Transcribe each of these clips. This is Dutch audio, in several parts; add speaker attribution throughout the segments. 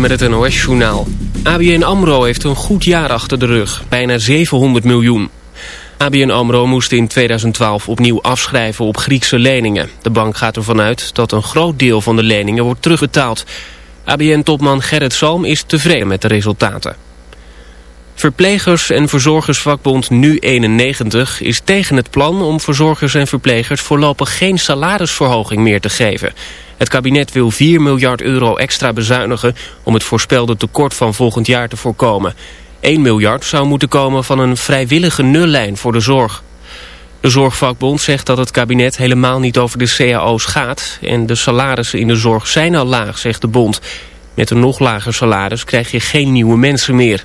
Speaker 1: Met het NOS-journaal. ABN AMRO heeft een goed jaar achter de rug, bijna 700 miljoen. ABN AMRO moest in 2012 opnieuw afschrijven op Griekse leningen. De bank gaat ervan uit dat een groot deel van de leningen wordt terugbetaald. ABN-topman Gerrit Salm is tevreden met de resultaten. Verplegers- en verzorgersvakbond Nu91 is tegen het plan om verzorgers en verplegers voorlopig geen salarisverhoging meer te geven. Het kabinet wil 4 miljard euro extra bezuinigen om het voorspelde tekort van volgend jaar te voorkomen. 1 miljard zou moeten komen van een vrijwillige nullijn voor de zorg. De Zorgvakbond zegt dat het kabinet helemaal niet over de cao's gaat... en de salarissen in de zorg zijn al laag, zegt de bond. Met een nog lager salaris krijg je geen nieuwe mensen meer.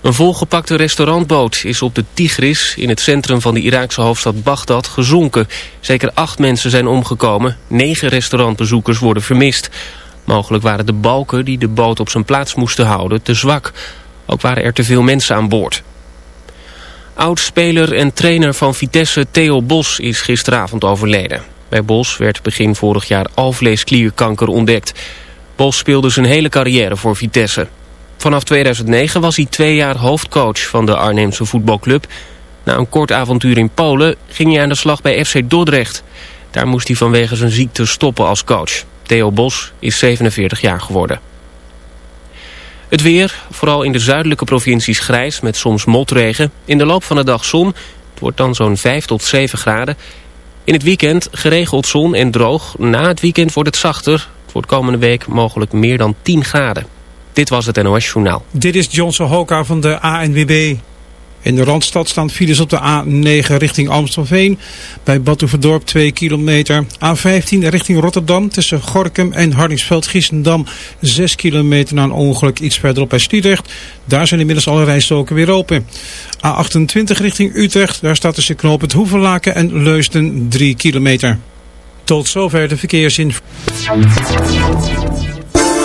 Speaker 1: Een volgepakte restaurantboot is op de Tigris in het centrum van de Iraakse hoofdstad Bagdad gezonken. Zeker acht mensen zijn omgekomen, negen restaurantbezoekers worden vermist. Mogelijk waren de balken die de boot op zijn plaats moesten houden te zwak. Ook waren er te veel mensen aan boord. Oud-speler en trainer van Vitesse Theo Bos is gisteravond overleden. Bij Bos werd begin vorig jaar alvleesklierkanker ontdekt. Bos speelde zijn hele carrière voor Vitesse. Vanaf 2009 was hij twee jaar hoofdcoach van de Arnhemse voetbalclub. Na een kort avontuur in Polen ging hij aan de slag bij FC Dordrecht. Daar moest hij vanwege zijn ziekte stoppen als coach. Theo Bos is 47 jaar geworden. Het weer, vooral in de zuidelijke provincies grijs met soms motregen. In de loop van de dag zon, het wordt dan zo'n 5 tot 7 graden. In het weekend geregeld zon en droog. Na het weekend wordt het zachter. Het wordt komende week mogelijk meer dan 10 graden. Dit was het NOS Journaal.
Speaker 2: Dit is Johnson Hoka van de ANWB. In de Randstad staan files op de A9 richting Amstelveen. Bij Batuverdorp 2 kilometer. A15 richting Rotterdam tussen Gorkum en Hardingsveld-Giessendam 6 kilometer na een ongeluk iets verderop bij Sliedrecht. Daar zijn inmiddels alle rijstoken weer open. A28 richting Utrecht. Daar staat tussen knooppunt Hoevenlaken en Leusden 3 kilometer. Tot zover de verkeersinformatie.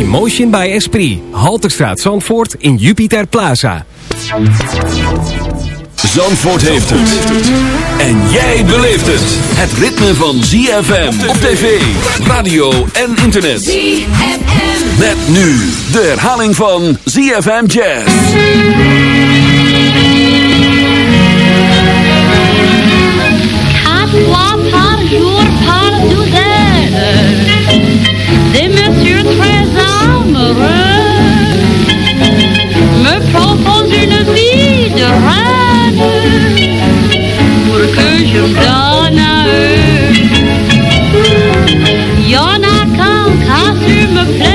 Speaker 3: Emotion by Esprit.
Speaker 4: Halterstraat Zandvoort in Jupiter Plaza.
Speaker 5: Zandvoort heeft het. En jij beleeft het. Het ritme van ZFM op tv, radio en internet.
Speaker 3: ZFM.
Speaker 5: Met nu de herhaling van ZFM Jazz.
Speaker 6: Hot me
Speaker 7: dans une vie de rêve pour que je donne a me plaît.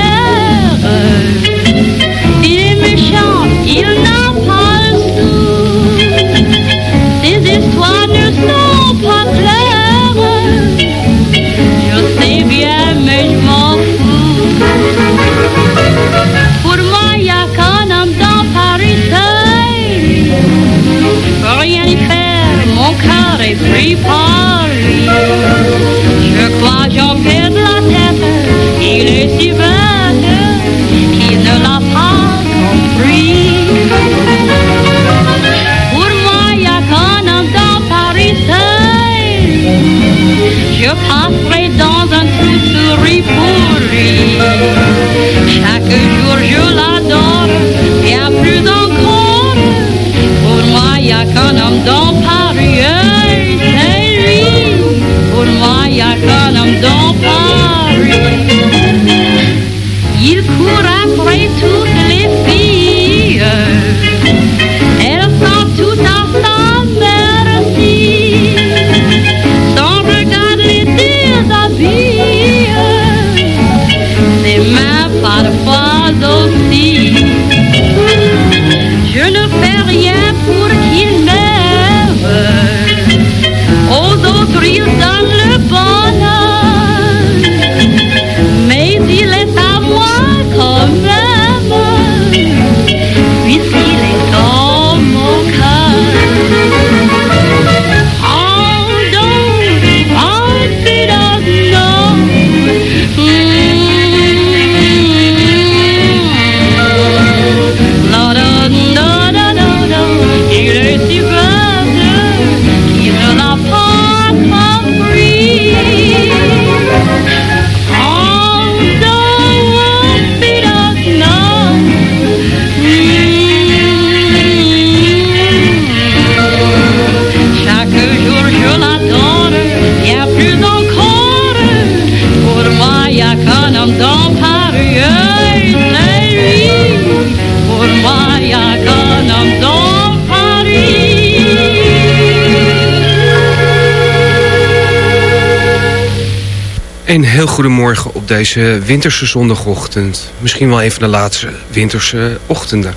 Speaker 6: Goedemorgen op deze winterse zondagochtend. Misschien wel een van de laatste winterse ochtenden.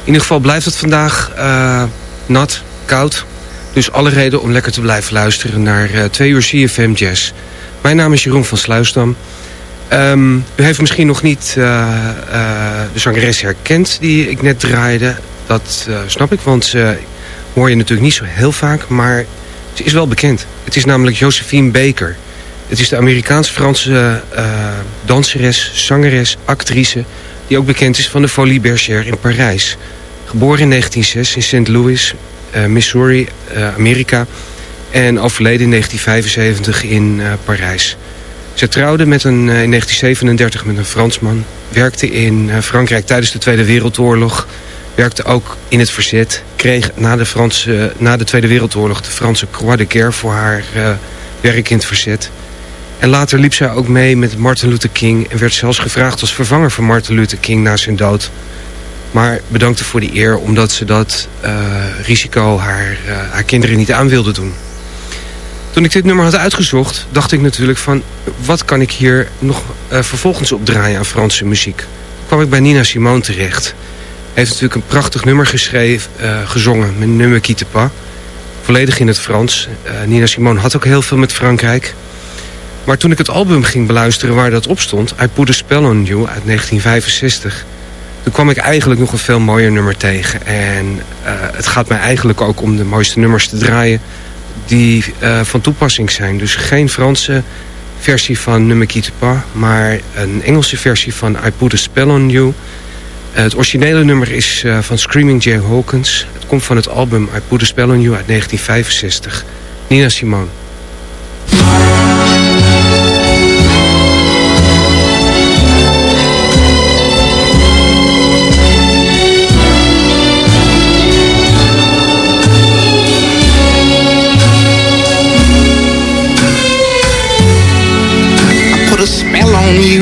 Speaker 6: In ieder geval blijft het vandaag uh, nat, koud. Dus alle reden om lekker te blijven luisteren naar uh, twee uur CFM Jazz. Mijn naam is Jeroen van Sluisdam. Um, u heeft misschien nog niet uh, de zangeres herkend die ik net draaide. Dat snap ik, want ze hoor je natuurlijk niet zo heel vaak. Maar ze is wel bekend. Het is namelijk Josephine Baker... Het is de Amerikaans-Franse uh, danseres, zangeres, actrice... die ook bekend is van de Folie Bergère in Parijs. Geboren in 1906 in St. Louis, uh, Missouri, Amerika... en overleden in 1975 in Parijs. Ze trouwde met een, in 1937 met een Fransman... werkte in Frankrijk tijdens de Tweede Wereldoorlog... werkte ook in het verzet... kreeg na de, Franse, na de Tweede Wereldoorlog de Franse Croix de Guerre... voor haar werk in het verzet... En later liep zij ook mee met Martin Luther King... en werd zelfs gevraagd als vervanger van Martin Luther King na zijn dood. Maar bedankte voor die eer omdat ze dat uh, risico haar, uh, haar kinderen niet aan wilde doen. Toen ik dit nummer had uitgezocht, dacht ik natuurlijk van... wat kan ik hier nog uh, vervolgens opdraaien aan Franse muziek? Kwam ik bij Nina Simone terecht. heeft natuurlijk een prachtig nummer geschreven, gezongen met nummer Quitte pas. Volledig in het Frans. Nina Simone had ook heel veel met Frankrijk... Maar toen ik het album ging beluisteren waar dat op stond... I Put a Spell on You uit 1965... toen kwam ik eigenlijk nog een veel mooier nummer tegen. En uh, het gaat mij eigenlijk ook om de mooiste nummers te draaien... die uh, van toepassing zijn. Dus geen Franse versie van Nummer Pas... maar een Engelse versie van I Put a Spell on You... Uh, het originele nummer is van Screaming Jay Hawkins. Het komt van het album I Put a Spell on You uit 1965. Nina Simone.
Speaker 8: On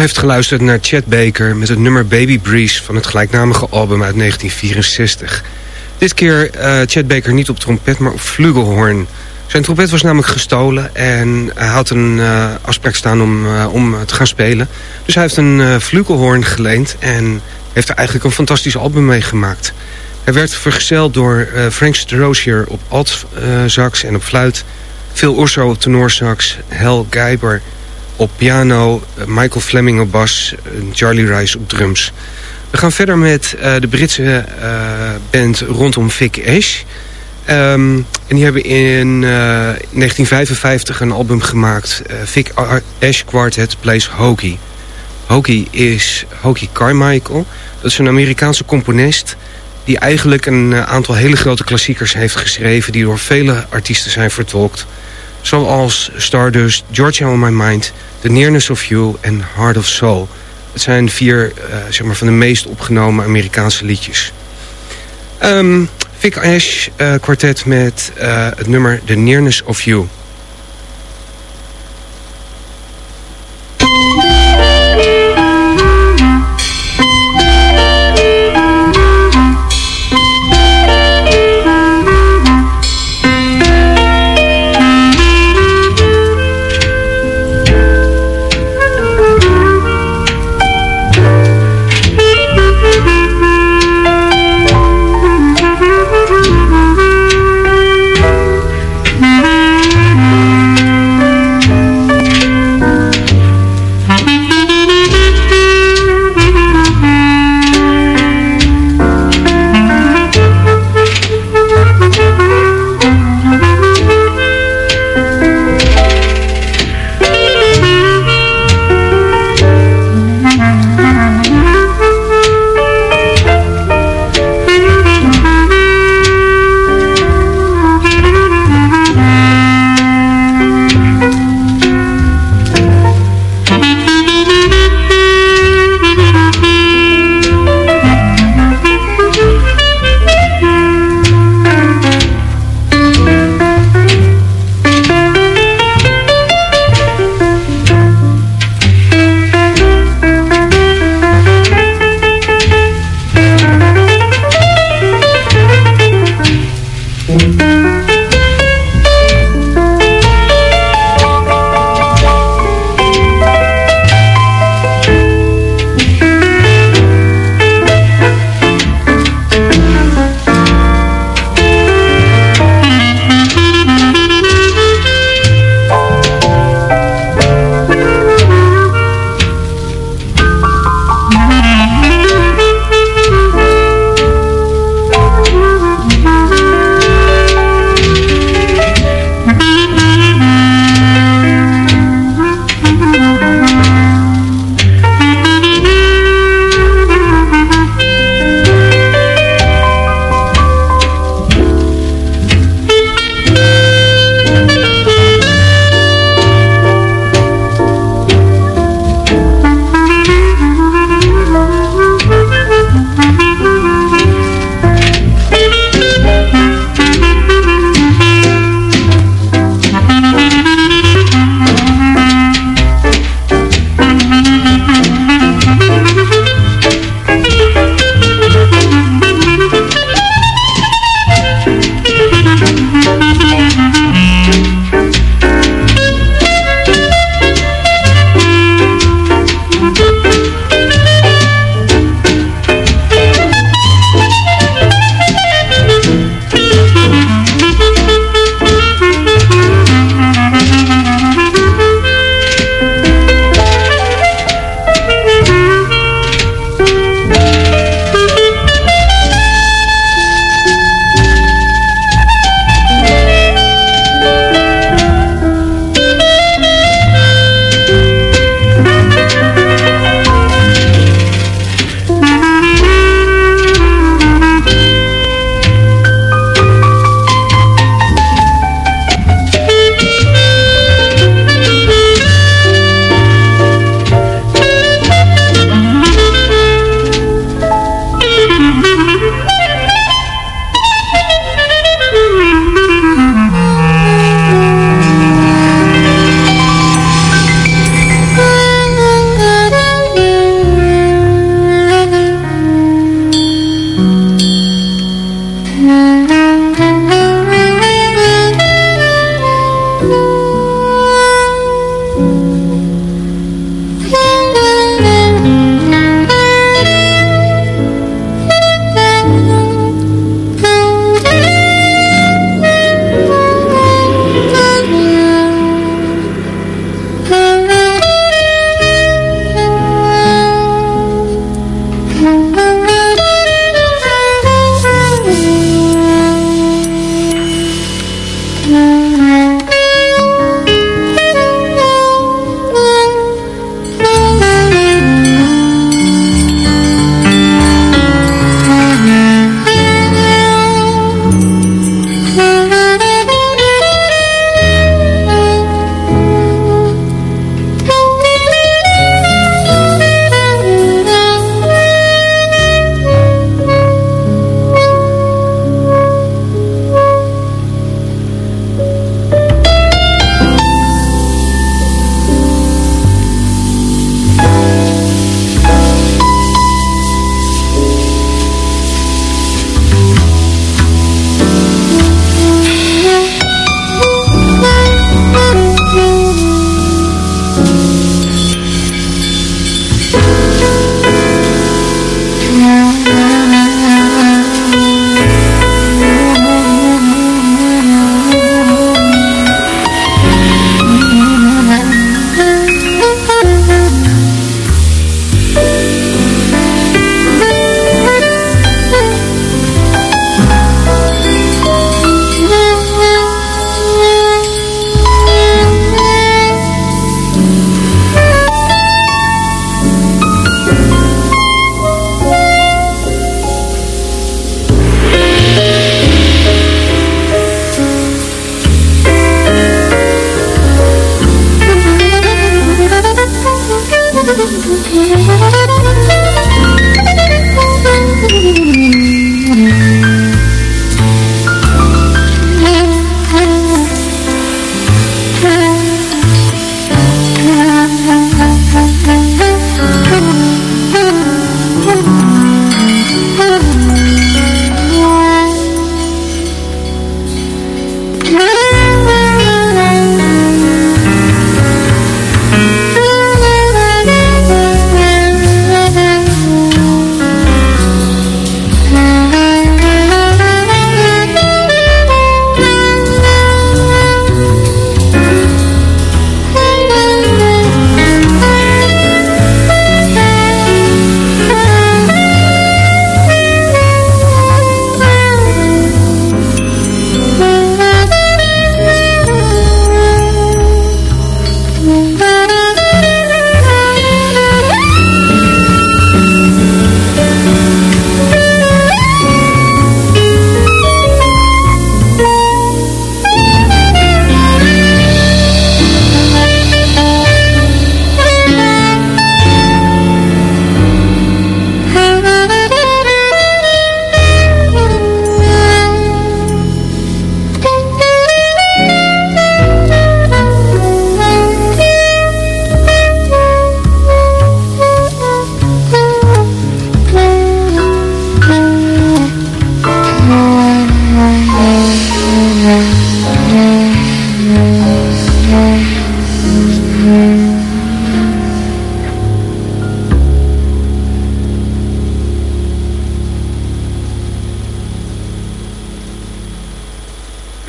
Speaker 6: heeft geluisterd naar Chet Baker met het nummer Baby Breeze van het gelijknamige album uit 1964. Dit keer uh, Chet Baker niet op trompet, maar op flugelhorn. Zijn trompet was namelijk gestolen en hij had een uh, afspraak staan om, uh, om te gaan spelen. Dus hij heeft een flugelhorn geleend en heeft er eigenlijk een fantastisch album mee gemaakt. Hij werd vergezeld door Frank Strosier op alt-sax en op fluit... Phil Urso op tenorsax, Hal Geiber op piano, Michael Fleming op bas, Charlie Rice op drums. We gaan verder met uh, de Britse band rondom Vic Ash. Um, en die hebben in uh, 1955 een album gemaakt, Vic Ash Quartet Plays Hokey. Hokey is Hokey Carmichael. Dat is een Amerikaanse componist die eigenlijk een aantal hele grote klassiekers heeft geschreven... die door vele artiesten zijn vertolkt. Zoals Stardust, Georgia on My Mind, The Nearness of You en Heart of Soul. Het zijn vier uh, zeg maar van de meest opgenomen Amerikaanse liedjes. Um, Vic Ash uh, kwartet met uh, het nummer The Nearness of you.
Speaker 9: 嗯。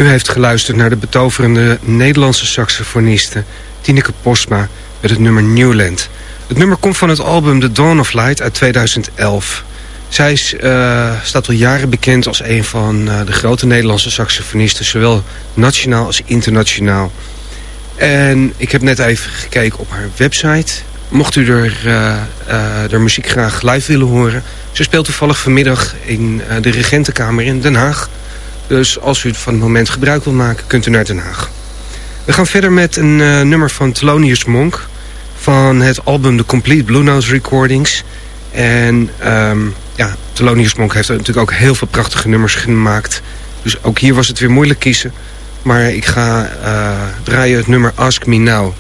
Speaker 6: U heeft geluisterd naar de betoverende Nederlandse saxofoniste Tineke Postma met het nummer Newland. Het nummer komt van het album The Dawn of Light uit 2011. Zij eh, staat al jaren bekend als een van eh, de grote Nederlandse saxofonisten... zowel nationaal als internationaal. En ik heb net even gekeken op haar website. Mocht u er, uh, muziek graag live willen horen... ze speelt toevallig vanmiddag in de Regentenkamer in Den Haag. Dus als u van het moment gebruik wil maken, kunt u naar Den Haag. We gaan verder met een nummer van Thelonious Monk... van het album The Complete Blue Note Recordings... En um, ja, Thelonious Monk heeft natuurlijk ook heel veel prachtige nummers gemaakt. Dus ook hier was het weer moeilijk kiezen. Maar ik ga uh, draaien het nummer Ask Me Now.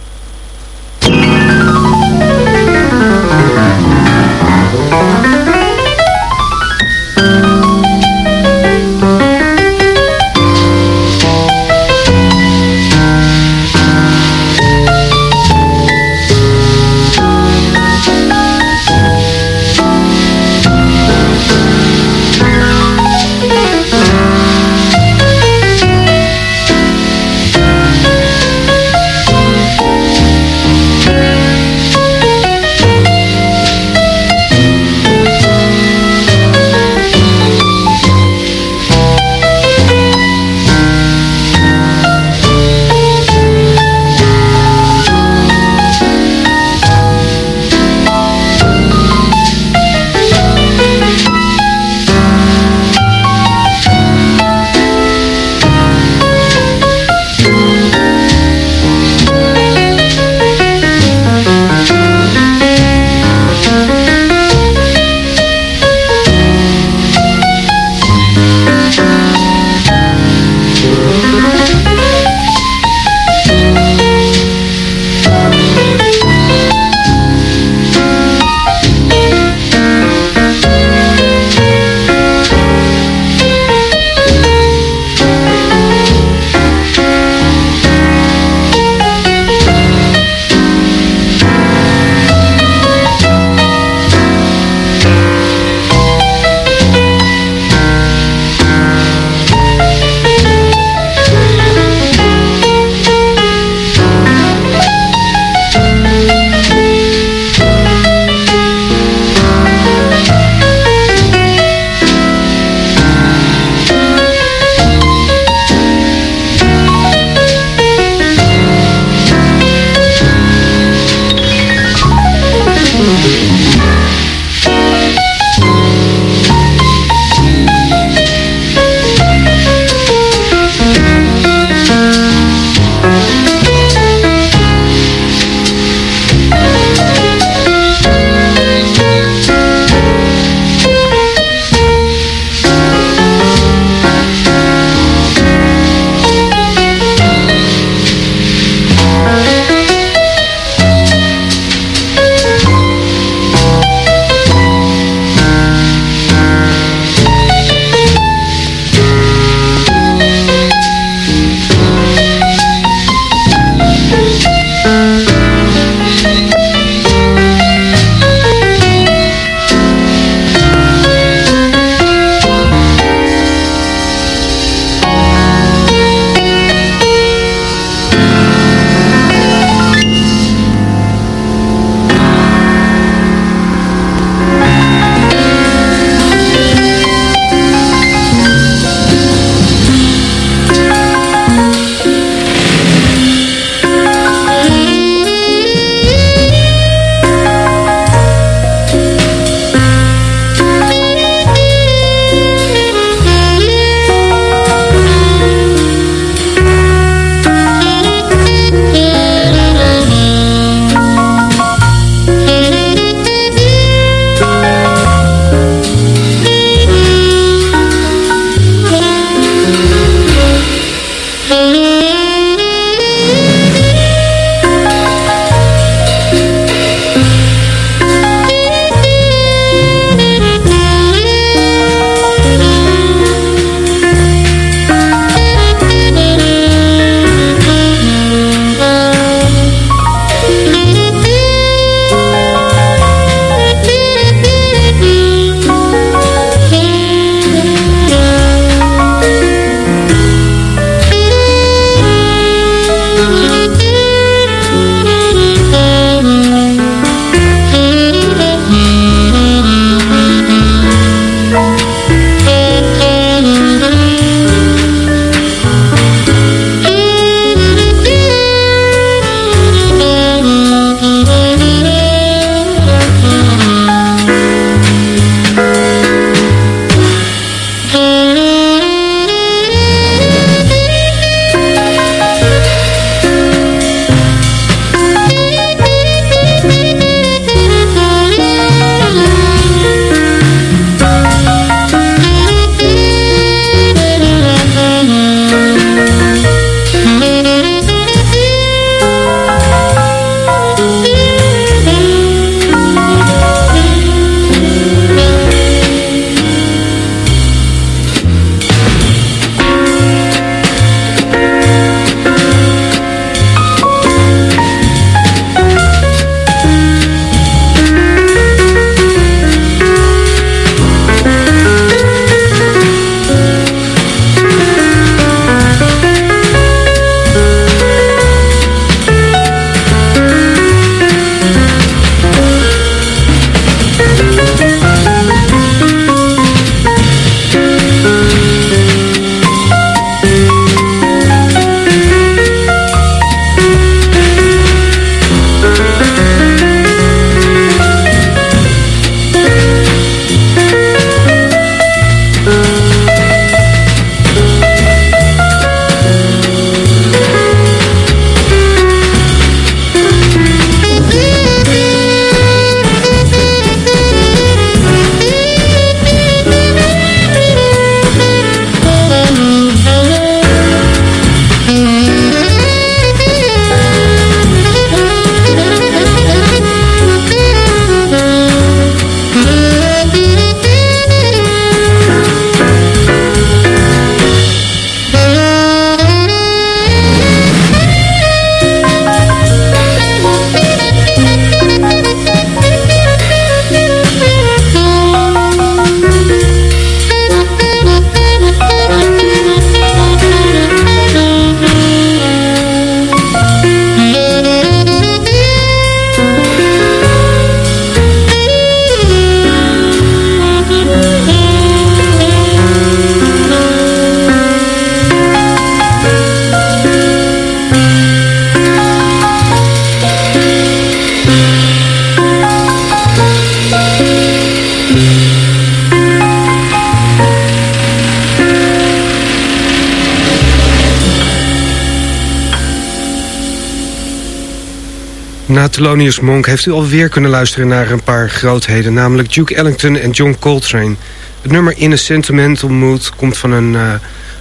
Speaker 6: Na Thelonious Monk heeft u alweer kunnen luisteren naar een paar grootheden... namelijk Duke Ellington en John Coltrane. Het nummer In a Sentimental Mood komt van een uh,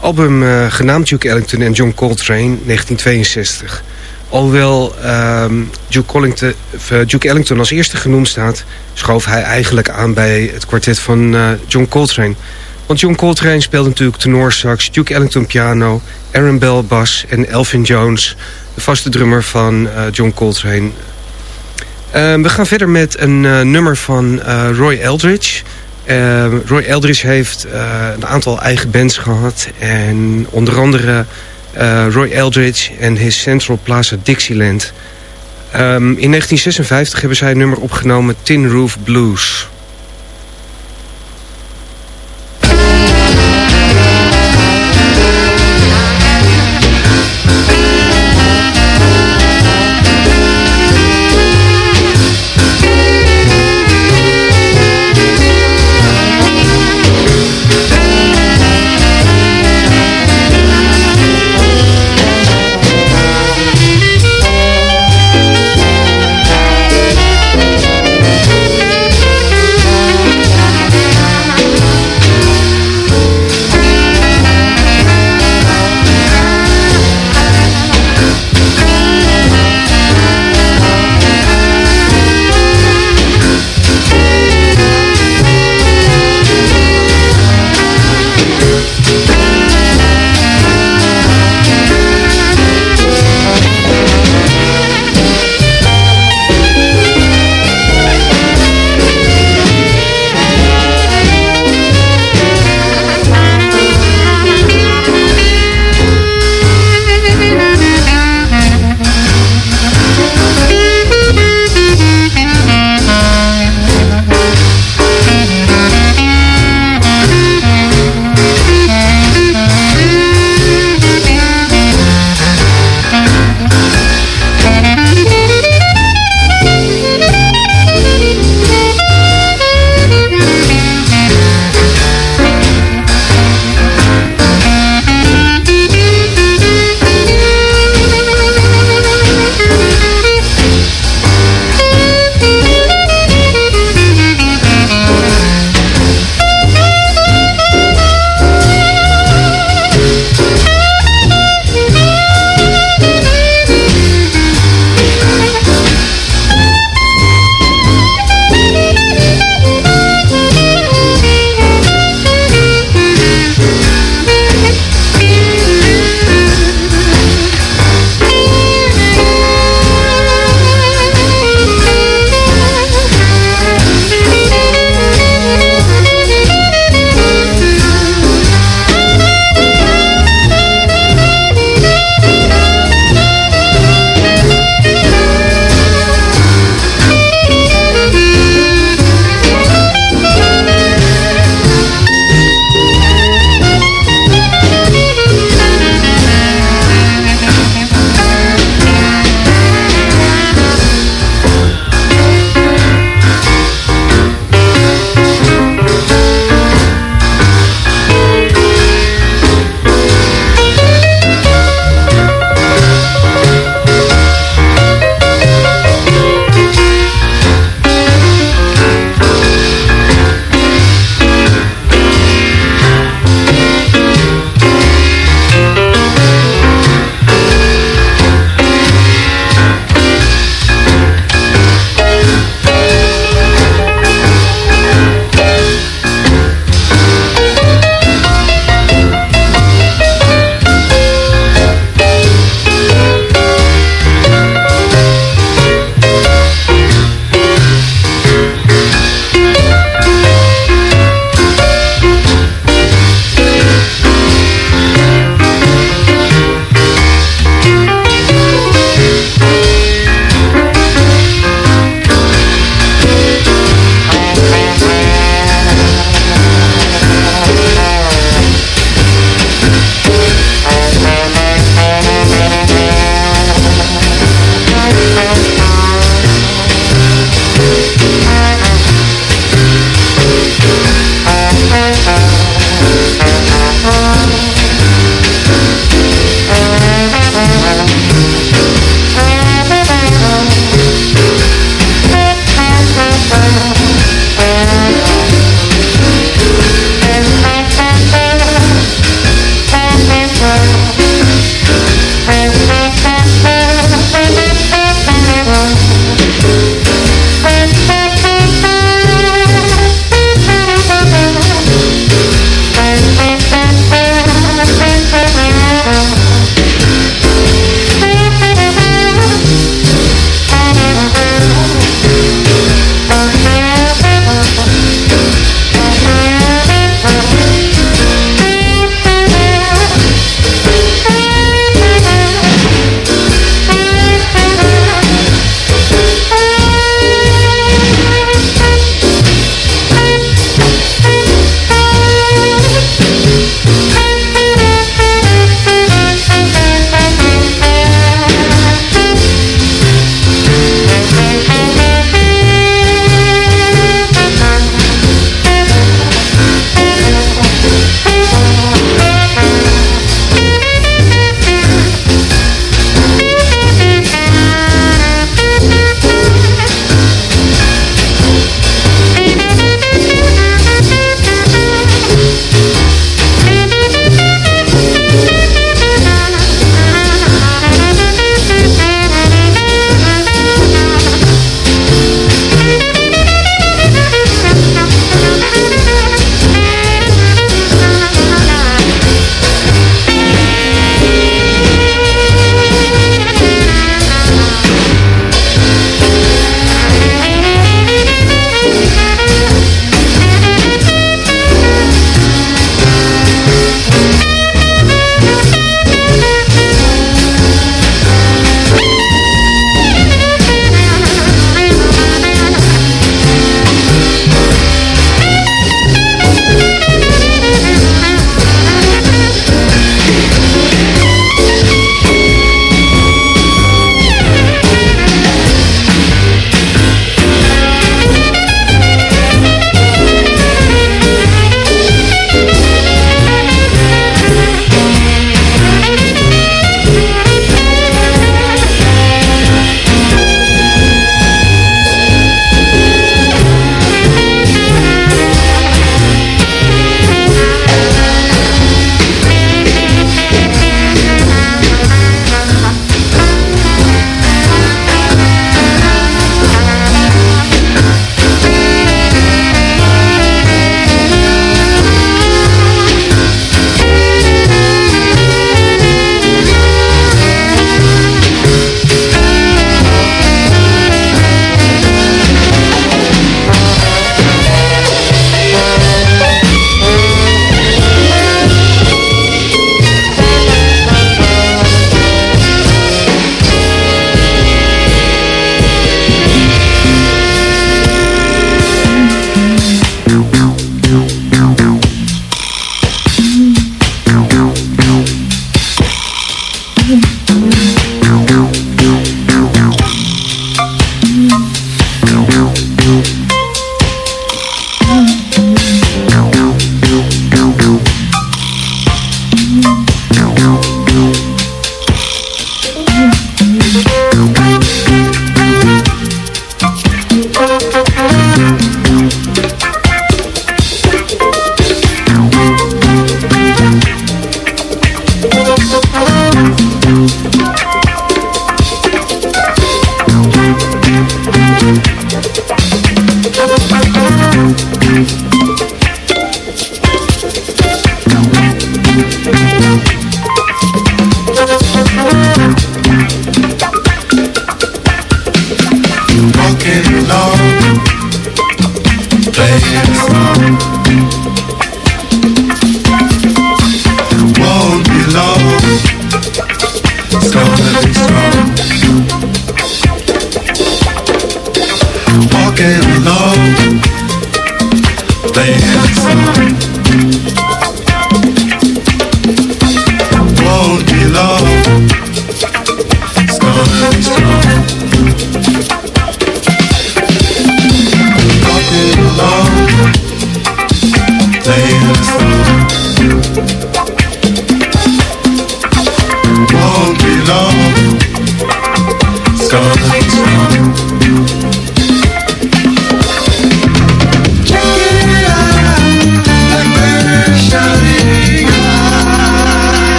Speaker 6: album uh, genaamd Duke Ellington en John Coltrane, 1962. Alhoewel uh, Duke, uh, Duke Ellington als eerste genoemd staat... schoof hij eigenlijk aan bij het kwartet van John Coltrane... Want John Coltrane speelde natuurlijk tenorsax, Duke Ellington piano... Aaron Bell bas en Elvin Jones, de vaste drummer van uh, John Coltrane. Uh, we gaan verder met een uh, nummer van Roy Eldridge. Roy Eldridge heeft een aantal eigen bands gehad. En onder andere Roy Eldridge en his Central Plaza Dixieland. Um, in 1956 hebben zij een nummer opgenomen, Tin Roof Blues...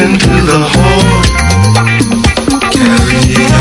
Speaker 9: into the hole. Carry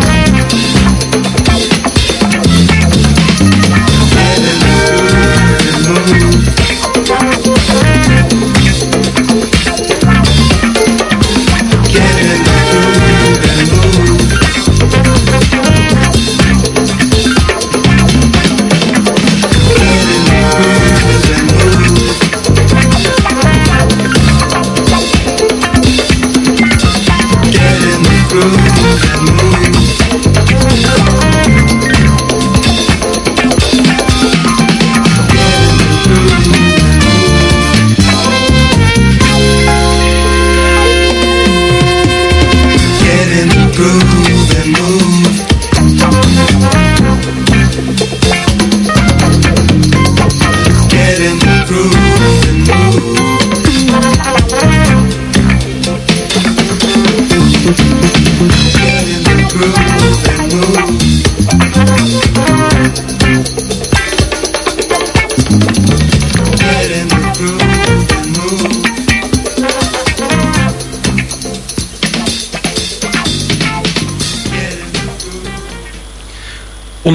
Speaker 9: Ik.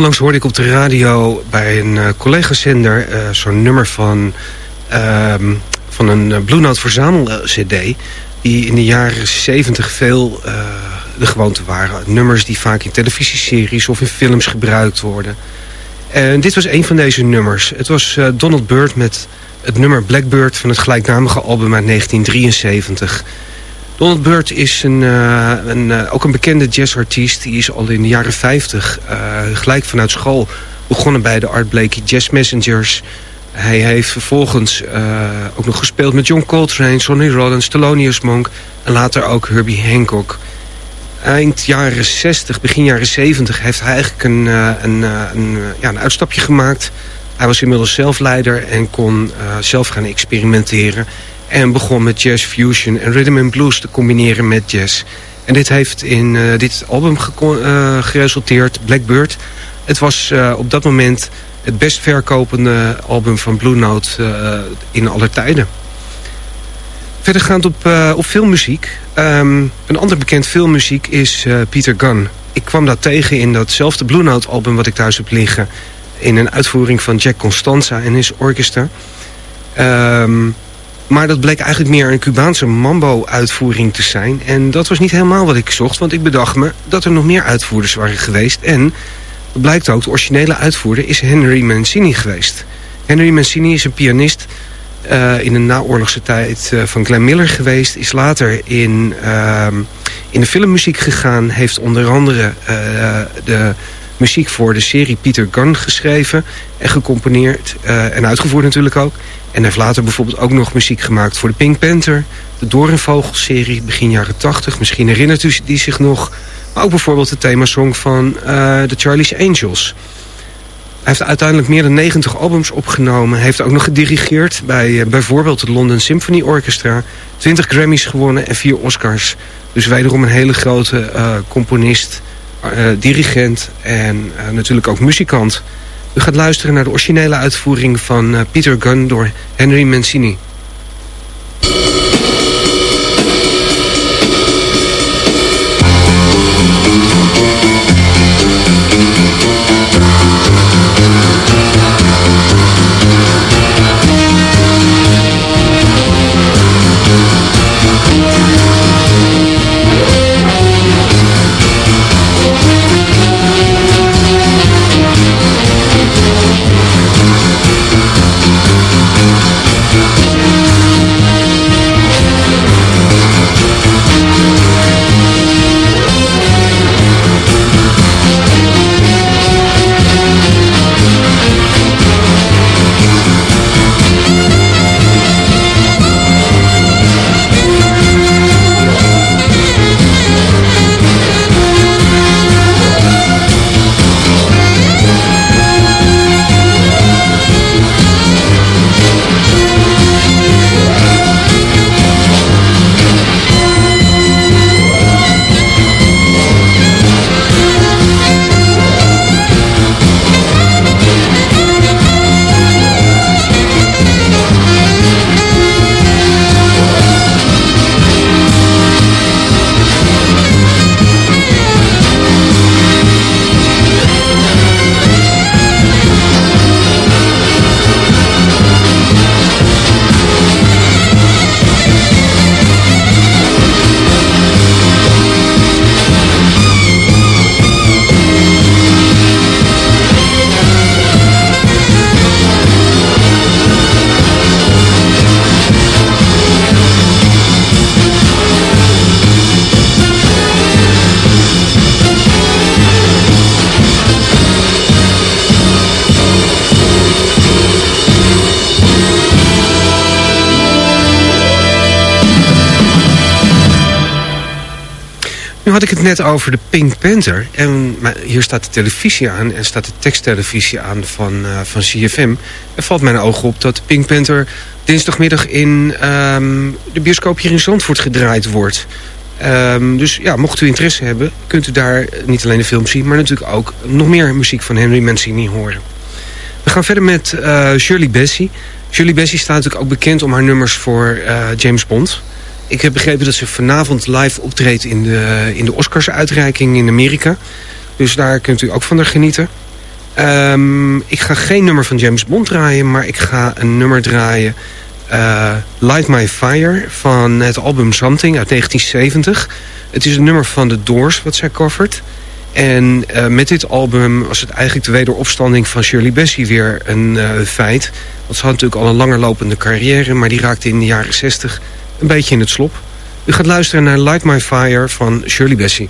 Speaker 6: Onlangs hoorde ik op de radio bij een uh, collega-zender eh, zo'n nummer van, ehm, van een uh, Blue Note verzamel-cd... die in de jaren 70 veel eh, de gewoonte waren. Nummers die vaak in televisieseries of in films gebruikt worden. En dit was een van deze nummers. Het was eh, Donald Byrd met het nummer Blackbird van het gelijknamige album uit 1973... Donald Byrd is een, uh, een, uh, ook een bekende jazzartiest. Die is al in de jaren 50 uh, gelijk vanuit school begonnen bij de Art Blakey Jazz Messengers. Hij heeft vervolgens ook nog gespeeld met John Coltrane, Sonny Rollins, Thelonious Monk en later ook Herbie Hancock. Eind jaren 60, begin jaren 70 heeft hij eigenlijk een, een, een, ja, een uitstapje gemaakt. Hij was inmiddels zelf leider en kon zelf gaan experimenteren. En begon met jazz fusion en rhythm and blues te combineren met jazz. En dit heeft in uh, dit album uh, geresulteerd, Blackbird. Het was uh, op dat moment het best verkopende album van Blue Note in alle tijden. Verdergaand op, op filmmuziek. Um, een ander bekend filmmuziek is Peter Gunn. Ik kwam dat tegen in datzelfde Blue Note album wat ik thuis heb liggen. In een uitvoering van Jack Constanza en his orchestra. Um, maar dat bleek eigenlijk meer een Cubaanse mambo-uitvoering te zijn. En dat was niet helemaal wat ik zocht, want ik bedacht me dat er nog meer uitvoerders waren geweest. En dat blijkt ook, de originele uitvoerder is Henry Mancini geweest. Henry Mancini is een pianist uh, in de naoorlogse tijd uh, van Glenn Miller geweest. Is later in, uh, in de filmmuziek gegaan. Heeft onder andere uh, de muziek voor de serie Peter Gunn geschreven en gecomponeerd. en uitgevoerd natuurlijk ook. En heeft later bijvoorbeeld ook nog muziek gemaakt voor de Pink Panther. De Doornvogel-serie, begin jaren 80. Misschien herinnert u die zich nog. Maar ook bijvoorbeeld de themasong van de Charlie's Angels. Hij heeft uiteindelijk meer dan 90 albums opgenomen. Hij heeft ook nog gedirigeerd bij uh, bijvoorbeeld het London Symphony Orchestra. 20 Grammys gewonnen en 4 Oscars. Dus wederom een hele grote componist, dirigent en natuurlijk ook muzikant. U gaat luisteren naar de originele uitvoering van uh, Peter Gunn door Henry Mancini. Had ik het net over de Pink Panther. En maar hier staat de televisie aan en staat de teksttelevisie aan van, uh, van CFM. Er valt mijn oog op dat Pink Panther dinsdagmiddag in ehm, de bioscoop hier in Zandvoort gedraaid wordt. Um, dus ja, mocht u interesse hebben, kunt u daar niet alleen de film zien... maar natuurlijk ook nog meer muziek van Henry Mancini horen. We gaan verder met uh, Shirley Bassey. Shirley Bassey staat natuurlijk ook bekend om haar nummers voor uh, James Bond. Ik heb begrepen dat ze vanavond live optreedt in de, in de Oscars-uitreiking in Amerika. Dus daar kunt u ook van haar genieten. Um, ik ga geen nummer van James Bond draaien, maar ik ga een nummer draaien... Uh, Light My Fire van het album Something uit 1970. Het is een nummer van The Doors wat zij covert. En uh, met dit album was het eigenlijk de wederopstanding van Shirley Bassey weer een uh, feit. Want ze had natuurlijk al een langer lopende carrière... maar die raakte in de jaren 60 een beetje in het slop. U gaat luisteren naar Light My Fire van Shirley Bassey.